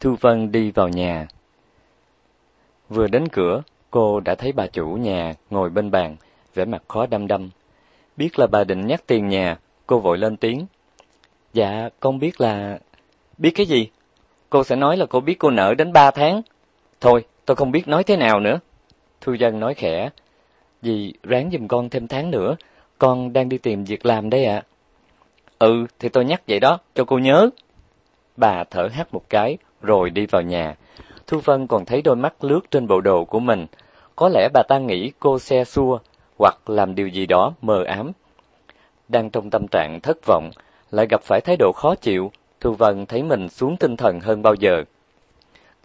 Thu Vân đi vào nhà. Vừa đến cửa, cô đã thấy bà chủ nhà ngồi bên bàn, vẻ mặt khó đăm đăm. Biết là bà định nhắc tiền nhà, cô vội lên tiếng. Dạ, con biết là... Biết cái gì? Cô sẽ nói là cô biết cô nợ đến ba tháng. Thôi, tôi không biết nói thế nào nữa. Thu Dân nói khẽ. Dì ráng giùm con thêm tháng nữa, con đang đi tìm việc làm đây ạ. Ừ, thì tôi nhắc vậy đó, cho cô nhớ. Bà thở hắt một cái, rồi đi vào nhà. Thu Vân còn thấy đôi mắt lướt trên bộ đồ của mình. Có lẽ bà ta nghĩ cô xe xua, hoặc làm điều gì đó mờ ám. Đang trong tâm trạng thất vọng, lại gặp phải thái độ khó chịu, Thu Vân thấy mình xuống tinh thần hơn bao giờ.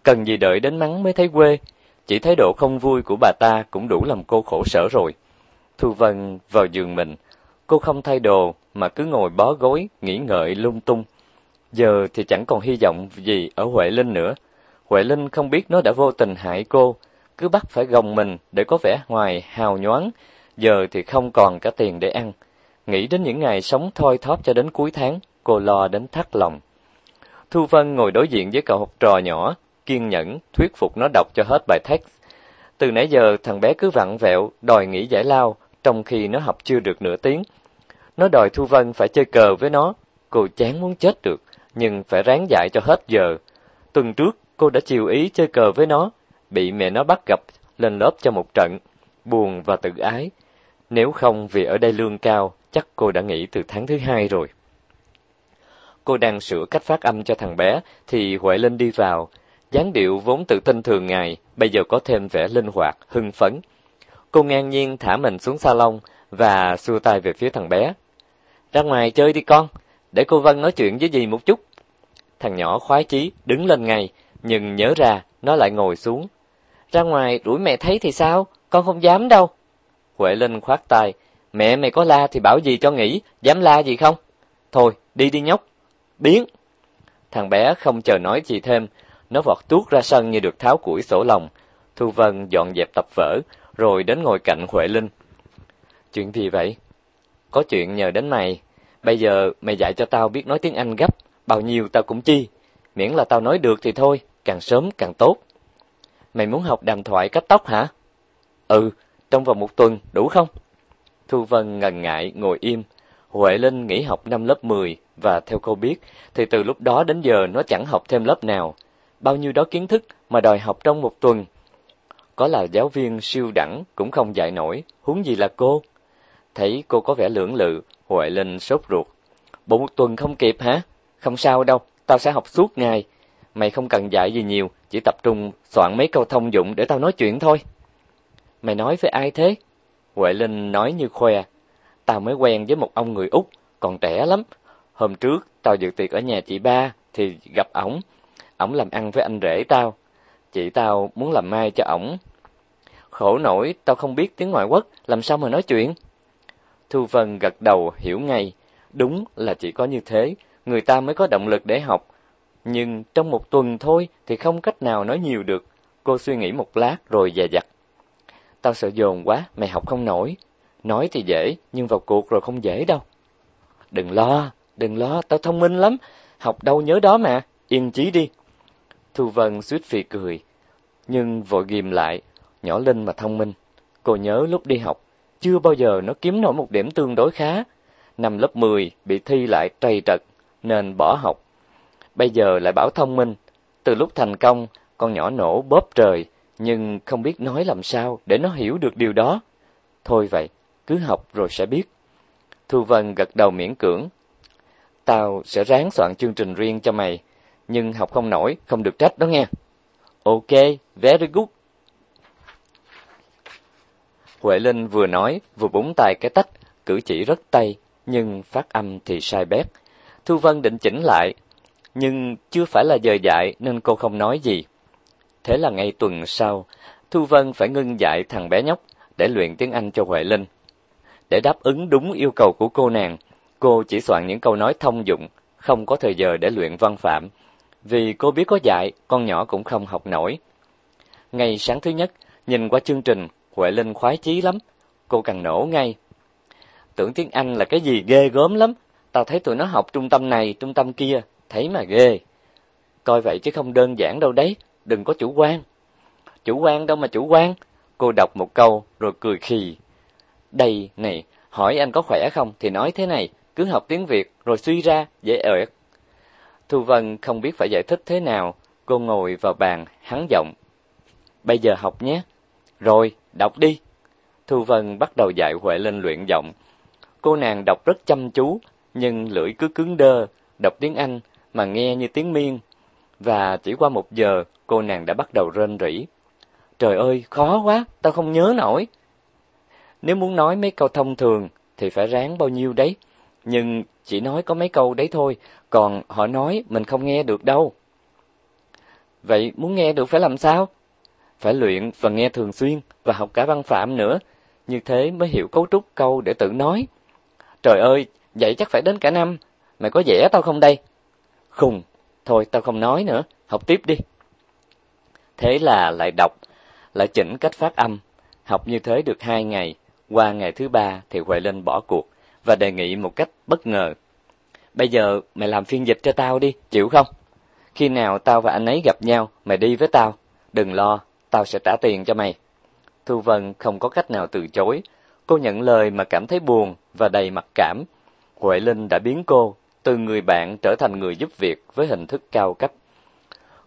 Cần gì đợi đến mắng mới thấy quê, chỉ thái độ không vui của bà ta cũng đủ làm cô khổ sở rồi. Thu Vân vào giường mình, cô không thay đồ mà cứ ngồi bó gối, nghĩ ngợi lung tung. Giờ thì chẳng còn hy vọng gì ở Huệ Linh nữa. Huệ Linh không biết nó đã vô tình hại cô, cứ bắt phải gồng mình để có vẻ ngoài hào nhoáng, giờ thì không còn cả tiền để ăn. Nghĩ đến những ngày sống thoi thóp cho đến cuối tháng, cô lo đến thắt lòng. Thu Vân ngồi đối diện với cậu học trò nhỏ, kiên nhẫn thuyết phục nó đọc cho hết bài text. Từ nãy giờ thằng bé cứ vặn vẹo đòi nghỉ giải lao, trong khi nó học chưa được nửa tiếng. Nó đòi Thu Vân phải chơi cờ với nó, cô chán muốn chết được, nhưng phải ráng dạy cho hết giờ. Tuần trước, cô đã chiều ý chơi cờ với nó, bị mẹ nó bắt gặp lên lớp cho một trận, buồn và tự ái. Nếu không vì ở đây lương cao, chắc cô đã nghỉ từ tháng thứ hai rồi. Cô đang sửa cách phát âm cho thằng bé, thì Huệ Linh đi vào. dáng điệu vốn tự tin thường ngày, bây giờ có thêm vẻ linh hoạt, hưng phấn. Cô ngang nhiên thả mình xuống salon và xua tay về phía thằng bé. Ra ngoài chơi đi con, để cô Vân nói chuyện với dì một chút. Thằng nhỏ khoái chí, đứng lên ngay, nhưng nhớ ra, nó lại ngồi xuống. Ra ngoài đuổi mẹ thấy thì sao, con không dám đâu. Huệ Linh khoát tay, mẹ mày có la thì bảo gì cho nghỉ, dám la gì không? Thôi, đi đi nhóc. Biến! Thằng bé không chờ nói gì thêm, nó vọt tuốt ra sân như được tháo củi sổ lòng. Thu Vân dọn dẹp tập vở, rồi đến ngồi cạnh Huệ Linh. Chuyện gì vậy? Có chuyện nhờ đến mày. Bây giờ mày dạy cho tao biết nói tiếng Anh gấp, bao nhiêu tao cũng chi. Miễn là tao nói được thì thôi, càng sớm càng tốt. Mày muốn học đàm thoại cắt tóc hả? Ừ, trong vòng một tuần, đủ không? Thu Vân ngần ngại ngồi im. Huệ Linh nghỉ học năm lớp 10 và theo cô biết thì từ lúc đó đến giờ nó chẳng học thêm lớp nào. Bao nhiêu đó kiến thức mà đòi học trong một tuần. Có là giáo viên siêu đẳng cũng không dạy nổi, huống gì là cô. Thấy cô có vẻ lưỡng lự, Huệ Linh sốt ruột. Bộ một tuần không kịp hả? Không sao đâu, tao sẽ học suốt ngày. Mày không cần dạy gì nhiều, chỉ tập trung soạn mấy câu thông dụng để tao nói chuyện thôi. Mày nói với ai thế? Huệ Linh nói như khoe. Tao mới quen với một ông người Úc, còn trẻ lắm. Hôm trước, tao dự tiệc ở nhà chị ba, thì gặp ổng. Ổng làm ăn với anh rể tao. Chị tao muốn làm mai cho ổng. Khổ nổi, tao không biết tiếng ngoại quốc, làm sao mà nói chuyện? Thu Vân gật đầu hiểu ngay. Đúng là chỉ có như thế, người ta mới có động lực để học. Nhưng trong một tuần thôi thì không cách nào nói nhiều được. Cô suy nghĩ một lát rồi dè dặt. Tao sợ dồn quá, mày học không nổi. Nói thì dễ, nhưng vào cuộc rồi không dễ đâu. Đừng lo, đừng lo, tao thông minh lắm. Học đâu nhớ đó mà, yên chí đi. Thu Vân suýt phì cười, nhưng vội ghim lại, nhỏ Linh mà thông minh. Cô nhớ lúc đi học, chưa bao giờ nó kiếm nổi một điểm tương đối khá. Năm lớp 10 bị thi lại trầy trật, nên bỏ học. Bây giờ lại bảo thông minh. Từ lúc thành công, con nhỏ nổ bóp trời, nhưng không biết nói làm sao để nó hiểu được điều đó. Thôi vậy, cứ học rồi sẽ biết. Thu Vân gật đầu miễn cưỡng. Tao sẽ ráng soạn chương trình riêng cho mày, nhưng học không nổi, không được trách đó nghe. Ok, very good. Huệ Linh vừa nói, vừa búng tay cái tách, cử chỉ rất tay, nhưng phát âm thì sai bét. Thu Vân định chỉnh lại, nhưng chưa phải là giờ dạy nên cô không nói gì. Thế là ngay tuần sau, Thu Vân phải ngưng dạy thằng bé nhóc để luyện tiếng Anh cho Huệ Linh. Để đáp ứng đúng yêu cầu của cô nàng, cô chỉ soạn những câu nói thông dụng, không có thời giờ để luyện văn phạm. Vì cô biết có dạy, con nhỏ cũng không học nổi. Ngày sáng thứ nhất, nhìn qua chương trình, Huệ Linh khoái chí lắm. Cô càng nổ ngay. Tưởng tiếng Anh là cái gì ghê gớm lắm. Tao thấy tụi nó học trung tâm này, trung tâm kia, thấy mà ghê. coi vậy chứ không đơn giản đâu đấy, đừng có chủ quan. Chủ quan đâu mà chủ quan? Cô đọc một câu rồi cười khì. Đây, này, hỏi anh có khỏe không thì nói thế này, cứ học tiếng Việt rồi suy ra, dễ ợt. Thu Vân không biết phải giải thích thế nào, cô ngồi vào bàn, hắn giọng. Bây giờ học nhé. Rồi, đọc đi. Thu Vân bắt đầu dạy Huệ Linh luyện giọng. Cô nàng đọc rất chăm chú, nhưng lưỡi cứ cứng đơ, đọc tiếng Anh mà nghe như tiếng miên. Và chỉ qua một giờ, cô nàng đã bắt đầu rên rỉ. Trời ơi, khó quá, tao không nhớ nổi. Nếu muốn nói mấy câu thông thường thì phải ráng bao nhiêu đấy, nhưng chỉ nói có mấy câu đấy thôi, còn họ nói mình không nghe được đâu. Vậy muốn nghe được phải làm sao? Phải luyện và nghe thường xuyên và học cả văn phạm nữa, như thế mới hiểu cấu trúc câu để tự nói. Trời ơi, vậy chắc phải đến cả năm, mày có vẽ tao không đây? Khùng, thôi tao không nói nữa, học tiếp đi. Thế là lại đọc, lại chỉnh cách phát âm, học như thế được hai ngày, qua ngày thứ ba thì Huệ Linh bỏ cuộc và đề nghị một cách bất ngờ. Bây giờ mày làm phiên dịch cho tao đi, chịu không? Khi nào tao và anh ấy gặp nhau, mày đi với tao. Đừng lo, tao sẽ trả tiền cho mày. Thu Vân không có cách nào từ chối. Cô nhận lời mà cảm thấy buồn và đầy mặc cảm. Huệ Linh đã biến cô từ người bạn trở thành người giúp việc với hình thức cao cấp.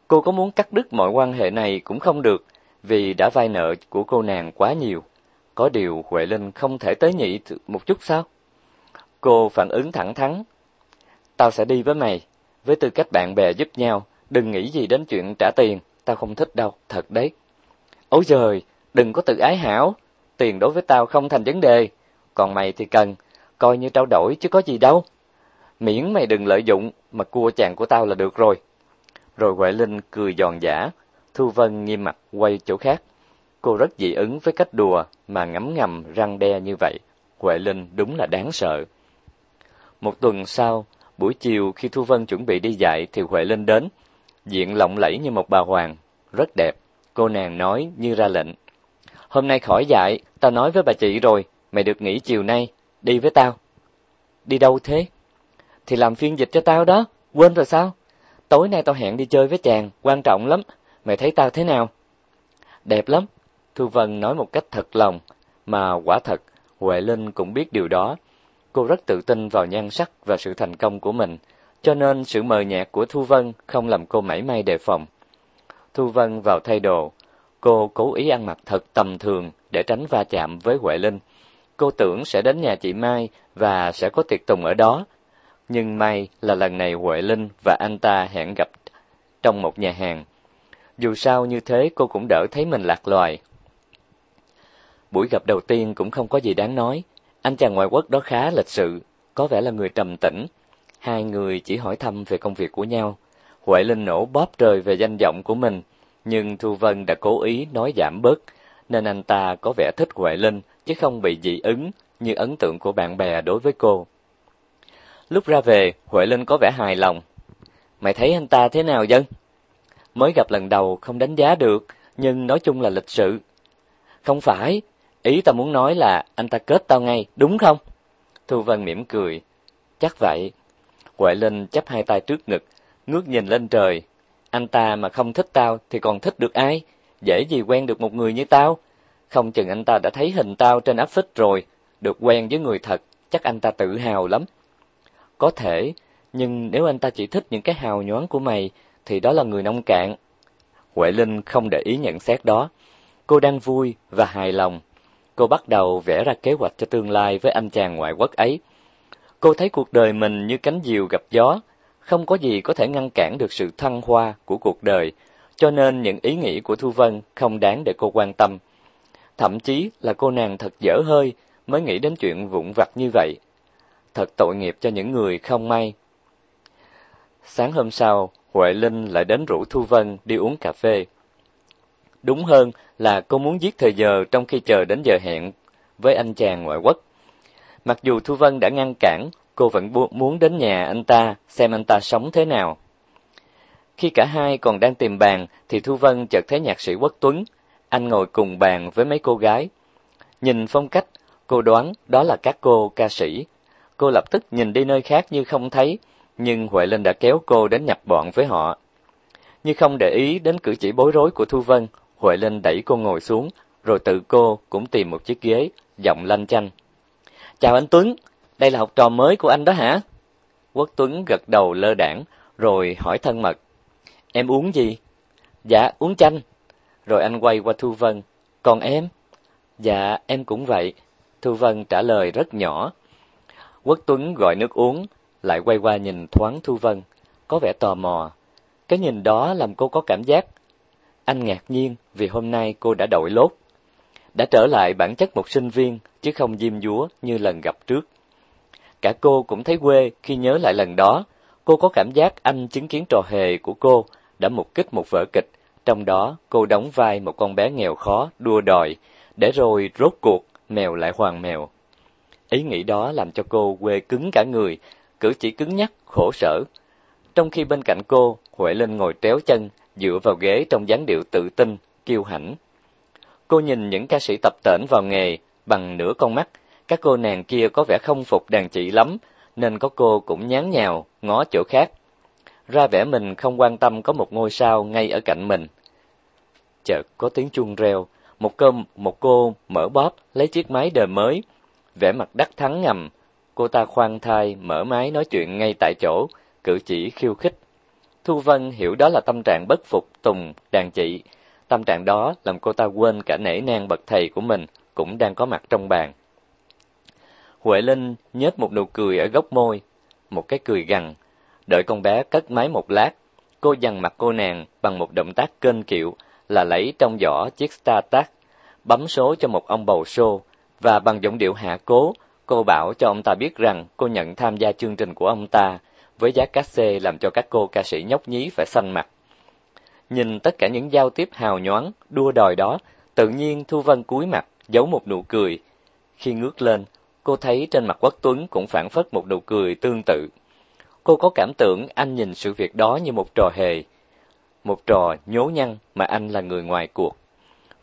Cô có muốn cắt đứt mọi quan hệ này cũng không được, vì đã vay nợ của cô nàng quá nhiều. Có điều Huệ Linh không thể tới nhị một chút sao? Cô phản ứng thẳng thắn. Tao sẽ đi với mày, với tư cách bạn bè giúp nhau, đừng nghĩ gì đến chuyện trả tiền, tao không thích đâu, thật đấy. Ôi trời, đừng có tự ái hảo, tiền đối với tao không thành vấn đề, còn mày thì cần, coi như trao đổi chứ có gì đâu. Miễn mày đừng lợi dụng mà cua chàng của tao là được rồi. Rồi Huệ Linh cười giòn giả, Thu Vân nghiêm mặt quay chỗ khác. Cô rất dị ứng với cách đùa mà ngấm ngầm răng đe như vậy. Huệ Linh đúng là đáng sợ. Một tuần sau, buổi chiều khi Thu Vân chuẩn bị đi dạy thì Huệ Linh đến, diện lộng lẫy như một bà hoàng, rất đẹp. Cô nàng nói như ra lệnh. Hôm nay khỏi dạy, tao nói với bà chị rồi, mày được nghỉ chiều nay, đi với tao. Đi đâu thế? Thì làm phiên dịch cho tao đó, quên rồi sao? Tối nay tao hẹn đi chơi với chàng, quan trọng lắm, mày thấy tao thế nào? Đẹp lắm, Thu Vân nói một cách thật lòng, mà quả thật, Huệ Linh cũng biết điều đó. Cô rất tự tin vào nhan sắc và sự thành công của mình, cho nên sự mờ nhạt của Thu Vân không làm cô mảy may đề phòng. Thu Vân vào thay đồ, cô cố ý ăn mặc thật tầm thường để tránh va chạm với Huệ Linh. Cô tưởng sẽ đến nhà chị Mai và sẽ có tiệc tùng ở đó. Nhưng may là lần này Huệ Linh và anh ta hẹn gặp trong một nhà hàng. Dù sao như thế cô cũng đỡ thấy mình lạc loài. Buổi gặp đầu tiên cũng không có gì đáng nói. Anh chàng ngoại quốc đó khá lịch sự, có vẻ là người trầm tĩnh. Hai người chỉ hỏi thăm về công việc của nhau. Huệ Linh nổ bóp trời về danh vọng của mình, nhưng Thu Vân đã cố ý nói giảm bớt, nên anh ta có vẻ thích Huệ Linh chứ không bị dị ứng như ấn tượng của bạn bè đối với cô. Lúc ra về, Huệ Linh có vẻ hài lòng. Mày thấy anh ta thế nào dân? Mới gặp lần đầu không đánh giá được, nhưng nói chung là lịch sự. Không phải, ý tao muốn nói là anh ta kết tao ngay, đúng không? Thu Vân mỉm cười. Chắc vậy. Huệ Linh chắp hai tay trước ngực, ngước nhìn lên trời. Anh ta mà không thích tao thì còn thích được ai? Dễ gì quen được một người như tao? Không chừng anh ta đã thấy hình tao trên áp phích rồi, được quen với người thật, chắc anh ta tự hào lắm. Có thể, nhưng nếu anh ta chỉ thích những cái hào nhoáng của mày, thì đó là người nông cạn. Huệ Linh không để ý nhận xét đó. Cô đang vui và hài lòng. Cô bắt đầu vẽ ra kế hoạch cho tương lai với anh chàng ngoại quốc ấy. Cô thấy cuộc đời mình như cánh diều gặp gió, không có gì có thể ngăn cản được sự thăng hoa của cuộc đời, cho nên những ý nghĩ của Thu Vân không đáng để cô quan tâm. Thậm chí là cô nàng thật dở hơi mới nghĩ đến chuyện vụn vặt như vậy. Thật tội nghiệp cho những người không may. Sáng hôm sau, Huệ Linh lại đến rủ Thu Vân đi uống cà phê. Đúng hơn là cô muốn giết thời giờ trong khi chờ đến giờ hẹn với anh chàng ngoại quốc. Mặc dù Thu Vân đã ngăn cản, cô vẫn muốn đến nhà anh ta xem anh ta sống thế nào. Khi cả hai còn đang tìm bàn thì Thu Vân chợt thấy nhạc sĩ Quốc Tuấn, anh ngồi cùng bàn với mấy cô gái. Nhìn phong cách, cô đoán đó là các cô ca sĩ. Cô lập tức nhìn đi nơi khác như không thấy, nhưng Huệ Linh đã kéo cô đến nhập bọn với họ. Như không để ý đến cử chỉ bối rối của Thu Vân, Huệ Linh đẩy cô ngồi xuống, rồi tự cô cũng tìm một chiếc ghế, giọng lanh chanh. Chào anh Tuấn, đây là học trò mới của anh đó hả? Quốc Tuấn gật đầu lơ đảng, rồi hỏi thân mật. Em uống gì? Dạ, uống chanh. Rồi anh quay qua Thu Vân. Còn em? Dạ, em cũng vậy. Thu Vân trả lời rất nhỏ. Quốc Tuấn gọi nước uống, lại quay qua nhìn thoáng Thu Vân, có vẻ tò mò. Cái nhìn đó làm cô có cảm giác. Anh ngạc nhiên vì hôm nay cô đã đổi lốt. Đã trở lại bản chất một sinh viên, chứ không diêm dúa như lần gặp trước. Cả cô cũng thấy quê khi nhớ lại lần đó. Cô có cảm giác anh chứng kiến trò hề của cô đã mục kích một vở kịch, trong đó cô đóng vai một con bé nghèo khó, đua đòi, để rồi rốt cuộc mèo lại hoàng mèo. Ý nghĩ đó làm cho cô quê cứng cả người, cử chỉ cứng nhắc, khổ sở. Trong khi bên cạnh cô, Huệ Linh ngồi tréo chân, dựa vào ghế trong dáng điệu tự tin, kiêu hãnh. Cô nhìn những ca sĩ tập tễnh vào nghề bằng nửa con mắt, các cô nàng kia có vẻ không phục đàn chị lắm, nên có cô cũng nhán nhào, ngó chỗ khác. Ra vẻ mình không quan tâm có một ngôi sao ngay ở cạnh mình. Chợt có tiếng chuông reo, một cơm một cô mở bóp lấy chiếc máy đời mới, vẻ mặt đắc thắng ngầm. Cô ta khoan thai mở máy nói chuyện ngay tại chỗ, cử chỉ khiêu khích. Thu Vân hiểu đó là tâm trạng bất phục tùng đàn chị. Tâm trạng đó làm cô ta quên cả nể nang bậc thầy của mình cũng đang có mặt trong bàn. Huệ Linh nhếch một nụ cười ở góc môi, một cái cười gằn. Đợi con bé cất máy một lát, cô dằn mặt cô nàng bằng một động tác kênh kiệu là lấy trong giỏ chiếc StarTac, bấm số cho một ông bầu xô và bằng giọng điệu hạ cố, cô bảo cho ông ta biết rằng cô nhận tham gia chương trình của ông ta với giá cát xê làm cho các cô ca sĩ nhóc nhí phải xanh mặt. Nhìn tất cả những giao tiếp hào nhoáng, đua đòi đó, tự nhiên Thu Vân cúi mặt, giấu một nụ cười. Khi ngước lên, cô thấy trên mặt Quốc Tuấn cũng phản phất một nụ cười tương tự. Cô có cảm tưởng anh nhìn sự việc đó như một trò hề, một trò nhố nhăn mà anh là người ngoài cuộc.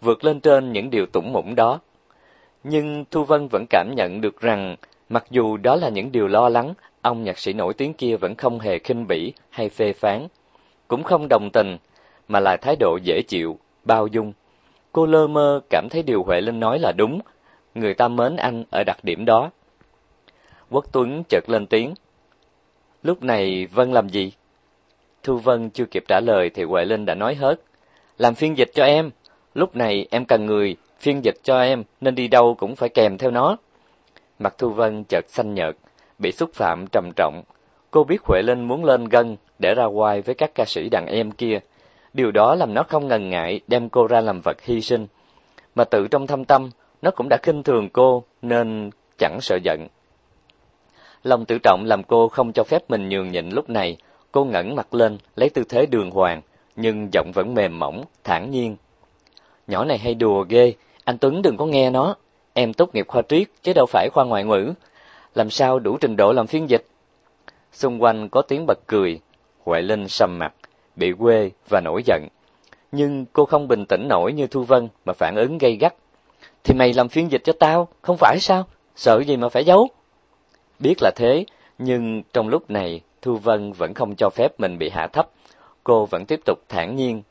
Vượt lên trên những điều tủng mũng đó. Nhưng Thu Vân vẫn cảm nhận được rằng, mặc dù đó là những điều lo lắng, ông nhạc sĩ nổi tiếng kia vẫn không hề khinh bỉ hay phê phán, cũng không đồng tình, mà là thái độ dễ chịu, bao dung. Cô lơ mơ cảm thấy điều Huệ Linh nói là đúng, người ta mến anh ở đặc điểm đó. Quốc Tuấn chợt lên tiếng. Lúc này Vân làm gì? Thu Vân chưa kịp trả lời thì Huệ Linh đã nói hết. Làm phiên dịch cho em. Lúc này em cần người phiên dịch cho em nên đi đâu cũng phải kèm theo nó. Mặt Thu Vân chợt xanh nhợt, bị xúc phạm trầm trọng. Cô biết Huệ Linh muốn lên gân để ra ngoài với các ca sĩ đàn em kia. Điều đó làm nó không ngần ngại đem cô ra làm vật hy sinh. Mà tự trong thâm tâm, nó cũng đã khinh thường cô nên chẳng sợ giận. Lòng tự trọng làm cô không cho phép mình nhường nhịn lúc này, cô ngẩng mặt lên, lấy tư thế đường hoàng, nhưng giọng vẫn mềm mỏng, thản nhiên. Nhỏ này hay đùa ghê, anh Tuấn đừng có nghe nó, em tốt nghiệp khoa triết chứ đâu phải khoa ngoại ngữ, làm sao đủ trình độ làm phiên dịch. Xung quanh có tiếng bật cười, Huệ Linh sầm mặt, bị quê và nổi giận. Nhưng cô không bình tĩnh nổi như Thu Vân mà phản ứng gay gắt. Thì mày làm phiên dịch cho tao, không phải sao? Sợ gì mà phải giấu? Biết là thế, nhưng trong lúc này Thu Vân vẫn không cho phép mình bị hạ thấp. Cô vẫn tiếp tục thản nhiên.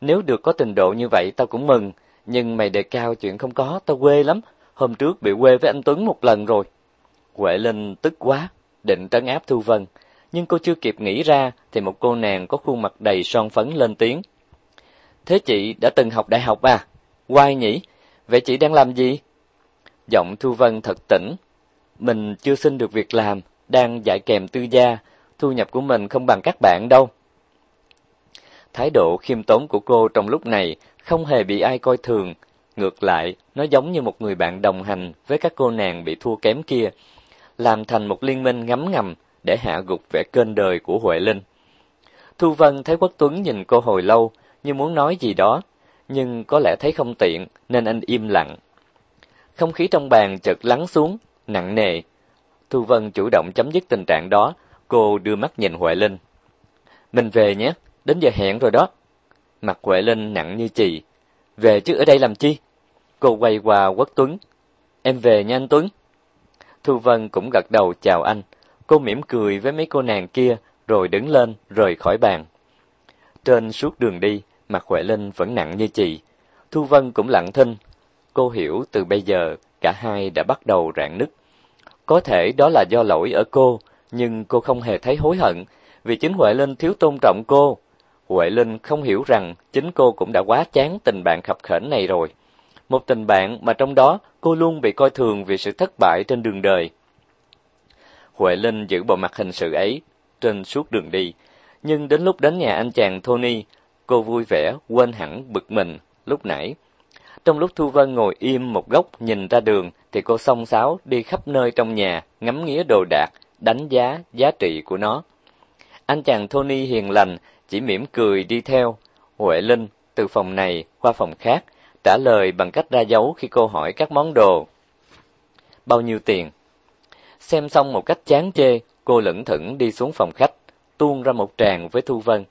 Nếu được có trình độ như vậy tao cũng mừng, nhưng mày đề cao chuyện không có, tao quê lắm. Hôm trước bị quê với anh Tuấn một lần rồi. Huệ Linh tức quá, định trấn áp Thu Vân, nhưng cô chưa kịp nghĩ ra thì một cô nàng có khuôn mặt đầy son phấn lên tiếng. Thế chị đã từng học đại học à? Quay nhỉ? Vậy chị đang làm gì? Giọng Thu Vân thật tỉnh. Mình chưa xin được việc làm, đang dạy kèm tư gia, thu nhập của mình không bằng các bạn đâu. Thái độ khiêm tốn của cô trong lúc này không hề bị ai coi thường, ngược lại, nó giống như một người bạn đồng hành với các cô nàng bị thua kém kia, làm thành một liên minh ngấm ngầm để hạ gục vẻ kênh đời của Huệ Linh. Thu Vân thấy Quốc Tuấn nhìn cô hồi lâu, như muốn nói gì đó, nhưng có lẽ thấy không tiện nên anh im lặng. Không khí trong bàn chợt lắng xuống, nặng nề. Thu Vân chủ động chấm dứt tình trạng đó, cô đưa mắt nhìn Huệ Linh. Mình về nhé, đến giờ hẹn rồi đó. Mặt Huệ Linh nặng như chì. Về chứ ở đây làm chi? Cô quay qua Quốc Tuấn. Em về nha anh Tuấn. Thu Vân cũng gật đầu chào anh. Cô mỉm cười với mấy cô nàng kia, rồi đứng lên, rời khỏi bàn. Trên suốt đường đi, mặt Huệ Linh vẫn nặng như chì. Thu Vân cũng lặng thinh. Cô hiểu từ bây giờ cả hai đã bắt đầu rạn nứt. Có thể đó là do lỗi ở cô, nhưng cô không hề thấy hối hận, vì chính Huệ Linh thiếu tôn trọng cô. Huệ Linh không hiểu rằng chính cô cũng đã quá chán tình bạn khập khểnh này rồi. Một tình bạn mà trong đó cô luôn bị coi thường vì sự thất bại trên đường đời. Huệ Linh giữ bộ mặt hình sự ấy trên suốt đường đi, nhưng đến lúc đến nhà anh chàng Tony, cô vui vẻ quên hẳn bực mình lúc nãy. Trong lúc Thu Vân ngồi im một góc nhìn ra đường thì cô song xáo đi khắp nơi trong nhà, ngắm nghía đồ đạc, đánh giá giá trị của nó. Anh chàng Tony hiền lành chỉ mỉm cười đi theo. Huệ Linh từ phòng này qua phòng khác, trả lời bằng cách ra dấu khi cô hỏi các món đồ. Bao nhiêu tiền? Xem xong một cách chán chê, cô lững thững đi xuống phòng khách, tuôn ra một tràng với Thu Vân.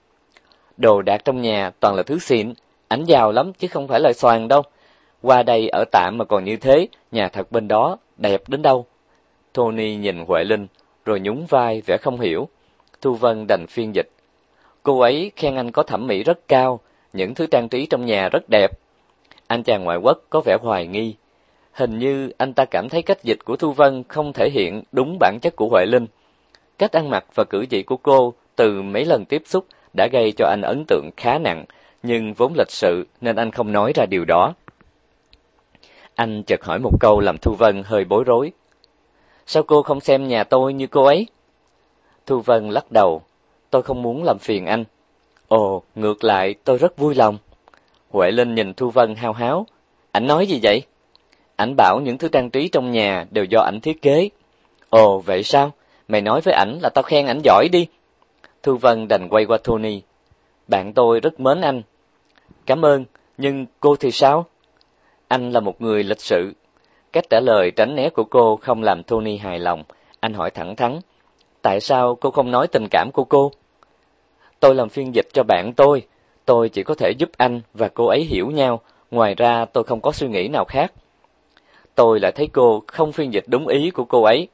Đồ đạc trong nhà toàn là thứ xịn, ảnh giàu lắm chứ không phải là xoàn đâu. Qua đây ở tạm mà còn như thế, nhà thật bên đó, đẹp đến đâu. Tony nhìn Huệ Linh, rồi nhún vai vẻ không hiểu. Thu Vân đành phiên dịch. Cô ấy khen anh có thẩm mỹ rất cao, những thứ trang trí trong nhà rất đẹp. Anh chàng ngoại quốc có vẻ hoài nghi. Hình như anh ta cảm thấy cách dịch của Thu Vân không thể hiện đúng bản chất của Huệ Linh. Cách ăn mặc và cử chỉ của cô từ mấy lần tiếp xúc đã gây cho anh ấn tượng khá nặng, nhưng vốn lịch sự nên anh không nói ra điều đó. Anh chợt hỏi một câu làm Thu Vân hơi bối rối. Sao cô không xem nhà tôi như cô ấy? Thu Vân lắc đầu. Tôi không muốn làm phiền anh. Ồ, ngược lại, tôi rất vui lòng. Huệ Linh nhìn Thu Vân hao háo. Ảnh nói gì vậy? Ảnh bảo những thứ trang trí trong nhà đều do ảnh thiết kế. Ồ, vậy sao? Mày nói với ảnh là tao khen ảnh giỏi đi. Thu Vân đành quay qua Tony. Bạn tôi rất mến anh. Cảm ơn, nhưng cô thì sao? Anh là một người lịch sự. Cách trả lời tránh né của cô không làm Tony hài lòng. Anh hỏi thẳng thắn. Tại sao cô không nói tình cảm của cô? Tôi làm phiên dịch cho bạn tôi. Tôi chỉ có thể giúp anh và cô ấy hiểu nhau. Ngoài ra tôi không có suy nghĩ nào khác. Tôi lại thấy cô không phiên dịch đúng ý của cô ấy.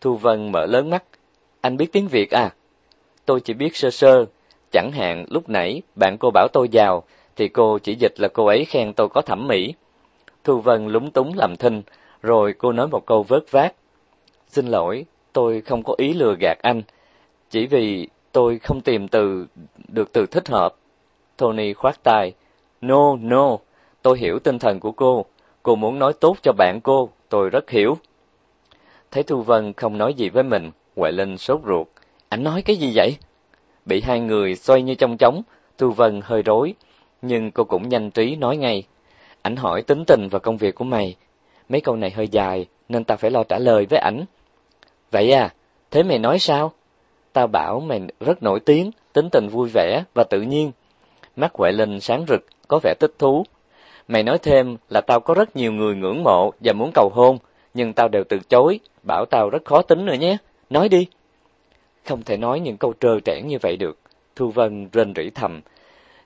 Thu Vân mở lớn mắt. Anh biết tiếng Việt à? Tôi chỉ biết sơ sơ. Chẳng hạn lúc nãy bạn cô bảo tôi giàu, thì cô chỉ dịch là cô ấy khen tôi có thẩm mỹ. Thu Vân lúng túng làm thinh, rồi cô nói một câu vớt vát. Xin lỗi, tôi không có ý lừa gạt anh, chỉ vì tôi không tìm từ được từ thích hợp. Tony khoát tay. No, no, tôi hiểu tinh thần của cô. Cô muốn nói tốt cho bạn cô, tôi rất hiểu. Thấy Thu Vân không nói gì với mình, Huệ Linh sốt ruột. Anh nói cái gì vậy? Bị hai người xoay như trong trống, Thu Vân hơi rối, nhưng cô cũng nhanh trí nói ngay. Ảnh hỏi tính tình và công việc của mày. Mấy câu này hơi dài, nên ta phải lo trả lời với ảnh. Vậy à, thế mày nói sao? Tao bảo mày rất nổi tiếng, tính tình vui vẻ và tự nhiên. Mắt Huệ Linh sáng rực, có vẻ thích thú. Mày nói thêm là tao có rất nhiều người ngưỡng mộ và muốn cầu hôn, nhưng tao đều từ chối, bảo tao rất khó tính nữa nhé. Nói đi. Không thể nói những câu trơ trẽn như vậy được. Thu Vân rên rỉ thầm.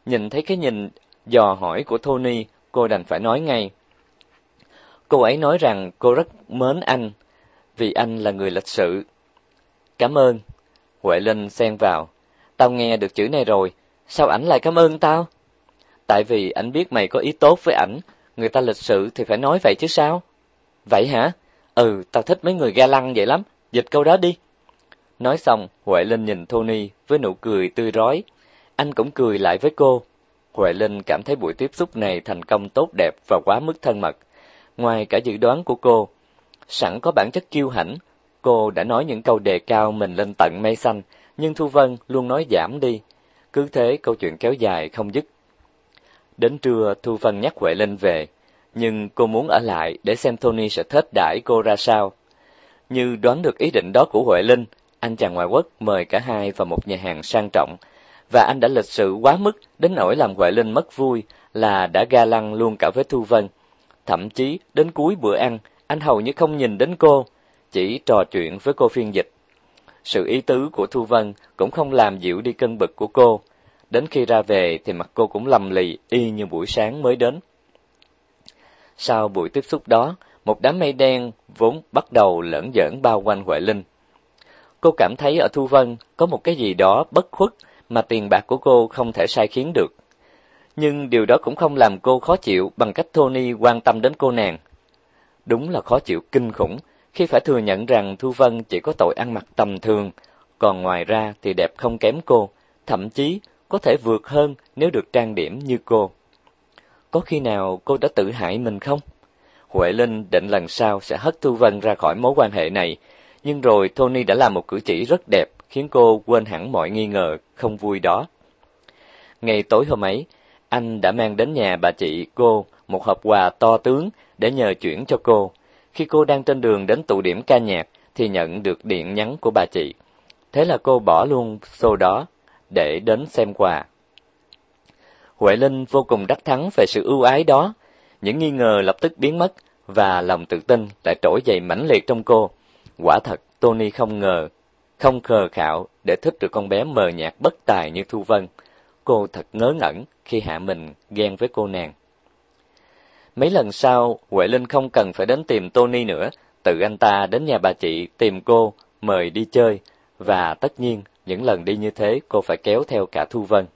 Nhìn thấy cái nhìn dò hỏi của Tony, cô đành phải nói ngay. Cô ấy nói rằng cô rất mến anh, vì anh là người lịch sự. Cảm ơn. Huệ Linh xen vào. Tao nghe được chữ này rồi, sao ảnh lại cảm ơn tao? Tại vì ảnh biết mày có ý tốt với ảnh, người ta lịch sự thì phải nói vậy chứ sao? Vậy hả? Ừ, tao thích mấy người ga lăng vậy lắm, dịch câu đó đi. Nói xong, Huệ Linh nhìn Tony với nụ cười tươi rói. Anh cũng cười lại với cô. Huệ Linh cảm thấy buổi tiếp xúc này thành công tốt đẹp và quá mức thân mật. Ngoài cả dự đoán của cô, sẵn có bản chất kiêu hãnh, cô đã nói những câu đề cao mình lên tận mây xanh, nhưng Thu Vân luôn nói giảm đi. Cứ thế câu chuyện kéo dài không dứt. Đến trưa, Thu Vân nhắc Huệ Linh về, nhưng cô muốn ở lại để xem Tony sẽ thết đãi cô ra sao. Như đoán được ý định đó của Huệ Linh, anh chàng ngoại quốc mời cả hai vào một nhà hàng sang trọng, và anh đã lịch sự quá mức đến nỗi làm Huệ Linh mất vui là đã ga lăng luôn cả với Thu Vân. Thậm chí đến cuối bữa ăn, anh hầu như không nhìn đến cô, chỉ trò chuyện với cô phiên dịch. Sự ý tứ của Thu Vân cũng không làm dịu đi cân bực của cô. Đến khi ra về thì mặt cô cũng lầm lì y như buổi sáng mới đến. Sau buổi tiếp xúc đó, một đám mây đen vốn bắt đầu lởn giởn bao quanh Huệ Linh. Cô cảm thấy ở Thu Vân có một cái gì đó bất khuất mà tiền bạc của cô không thể sai khiến được. Nhưng điều đó cũng không làm cô khó chịu bằng cách Tony quan tâm đến cô nàng. Đúng là khó chịu kinh khủng khi phải thừa nhận rằng Thu Vân chỉ có tội ăn mặc tầm thường, còn ngoài ra thì đẹp không kém cô, thậm chí có thể vượt hơn nếu được trang điểm như cô. Có khi nào cô đã tự hại mình không? Huệ Linh định lần sau sẽ hất Thu Vân ra khỏi mối quan hệ này, nhưng rồi Tony đã làm một cử chỉ rất đẹp khiến cô quên hẳn mọi nghi ngờ không vui đó. Ngày tối hôm ấy, anh đã mang đến nhà bà chị cô một hộp quà to tướng để nhờ chuyển cho cô. Khi cô đang trên đường đến tụ điểm ca nhạc thì nhận được điện nhắn của bà chị. Thế là cô bỏ luôn xô đó để đến xem quà. Huệ Linh vô cùng đắc thắng về sự ưu ái đó, những nghi ngờ lập tức biến mất và lòng tự tin lại trỗi dậy mãnh liệt trong cô. Quả thật, Tony không ngờ, không khờ khạo để thích được con bé mờ nhạt bất tài như Thu Vân. Cô thật ngớ ngẩn khi hạ mình ghen với cô nàng. Mấy lần sau, Huệ Linh không cần phải đến tìm Tony nữa, tự anh ta đến nhà bà chị tìm cô, mời đi chơi, và tất nhiên, những lần đi như thế cô phải kéo theo cả Thu Vân.